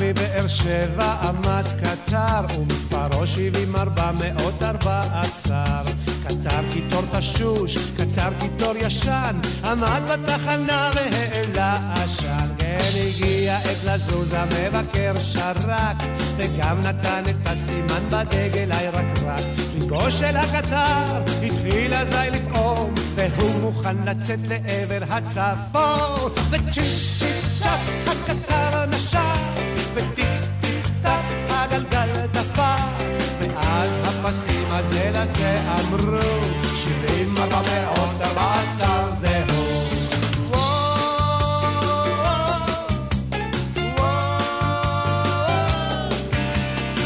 מבאר שבע עמד קטר, ומספרו שבעים ארבע מאות ארבע עשר. קטר קיטור תשוש, קטר קיטור ישן, עמד בתחנה והעלה עשן. כי הגיע עת לזוז המבקר שרק, וגם נתן את הסימן בדגל הירקרק. ליבו של הקטר התחיל אזי לפעום, והוא מוכן לצאת לעבר הצפון. וצ'יפ צ'יפ צ'אפ הפסים הזה לזה אמרו, שבעים ארבע מאות ארבע עשר זהו.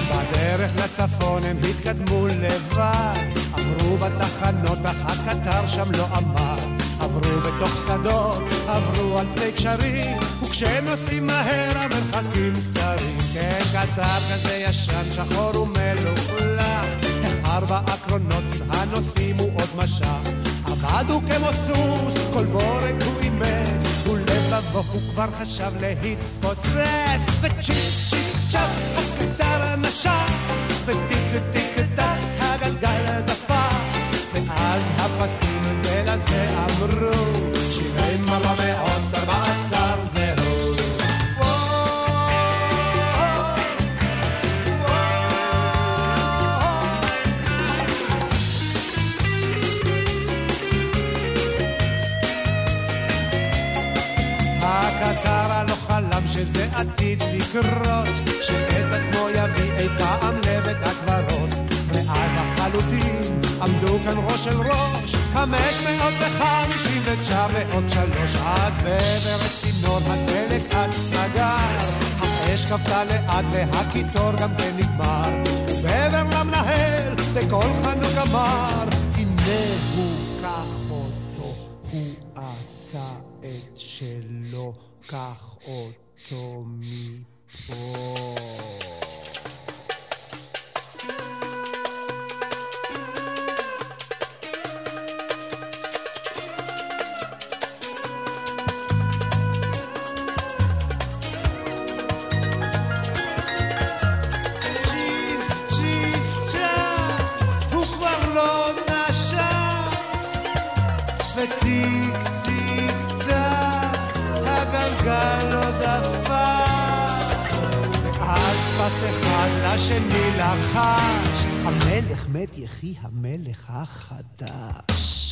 בדרך לצפון הם התקדמו לבד, עברו בתחנות אך הקטר שם לא עמד. עברו בתוך שדות, עברו על פני קשרים, וכשנוסעים מהר המרחקים קצרים. כן, קטר כזה ישן, שחור ומלוכלך, ארבע עקרונות עם הנוסעים הוא עוד משך. עבדו כמו סוס, כל בורג הוא אימץ, ולבבו הוא כבר חשב להתפוצץ. וצ'יק צ'יק צ'אק, הקטר נשך, וטיק טיק טק, הגלגל דפק, חלם שזה עתיד לקרות, שאת עצמו יביא אי פעם לבית הקברות. ועד החלוטין עמדו כאן ראש אל ראש, חמש מאות וחמישים ותשע מאות שלוש. אז בעבר צינור הדלק עד סגר, האש כבתה לאט והקיטור גם כן נגמר. ובעבר למנהל בקול חנוק אמר, הנה הוא, קח אותו, הוא עשה את שלו, קח אותו מפה. צ'יפ צ'יפ צ'אפ, הוא הגלגל לא דפק. ואז פס אחד לשני לחש, המלך מת יחי המלך החדש.